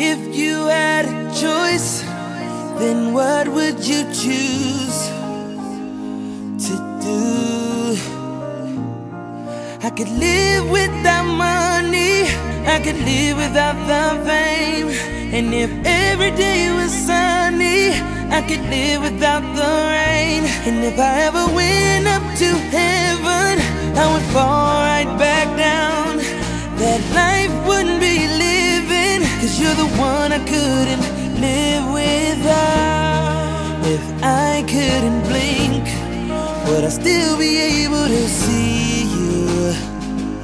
If you had a choice, then what would you choose to do? I could live without money, I could live without the fame. And if every day was sunny, I could live without the rain. And if I ever went up to heaven, I would fall right back you're the one I couldn't live without. If I couldn't blink, would I still be able to see you?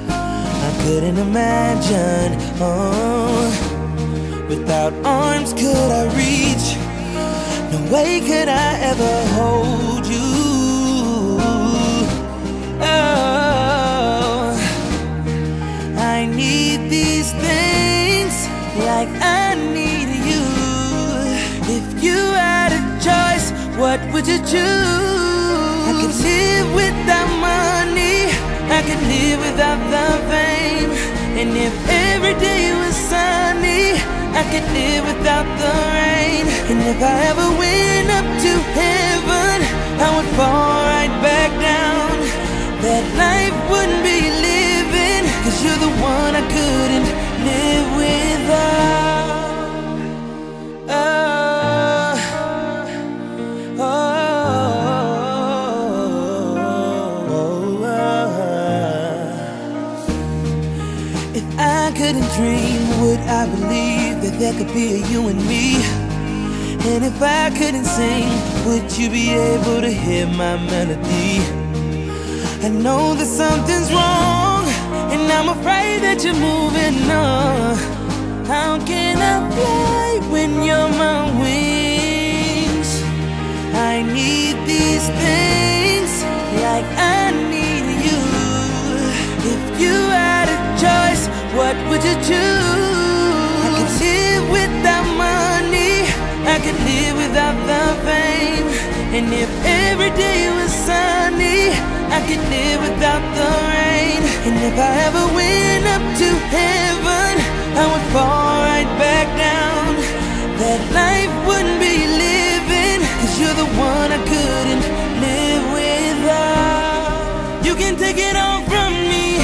I couldn't imagine, oh. Without arms could I reach? No way could I ever hold what would you choose? I could live without money, I could live without the fame. And if every day was sunny, I could live without the rain. And if I ever went up to heaven, couldn't dream, would I believe that there could be a you and me? And if I couldn't sing, would you be able to hear my melody? I know that something's wrong, and I'm afraid that you're moving on. How can I fly when you're my wings? And if every day was sunny, I could live without the rain. And if I ever went up to heaven, I would fall right back down. That life wouldn't be living, cause you're the one I couldn't live without. You can take it all from me,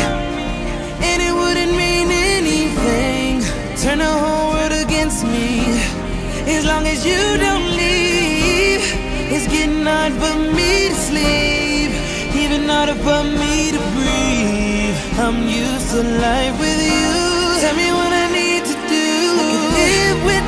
and it wouldn't mean anything. Turn the whole world against me, as long as you don't. It's getting hard for me to sleep, even harder for me to breathe. I'm used to life with you. Tell me what I need to do. I can live with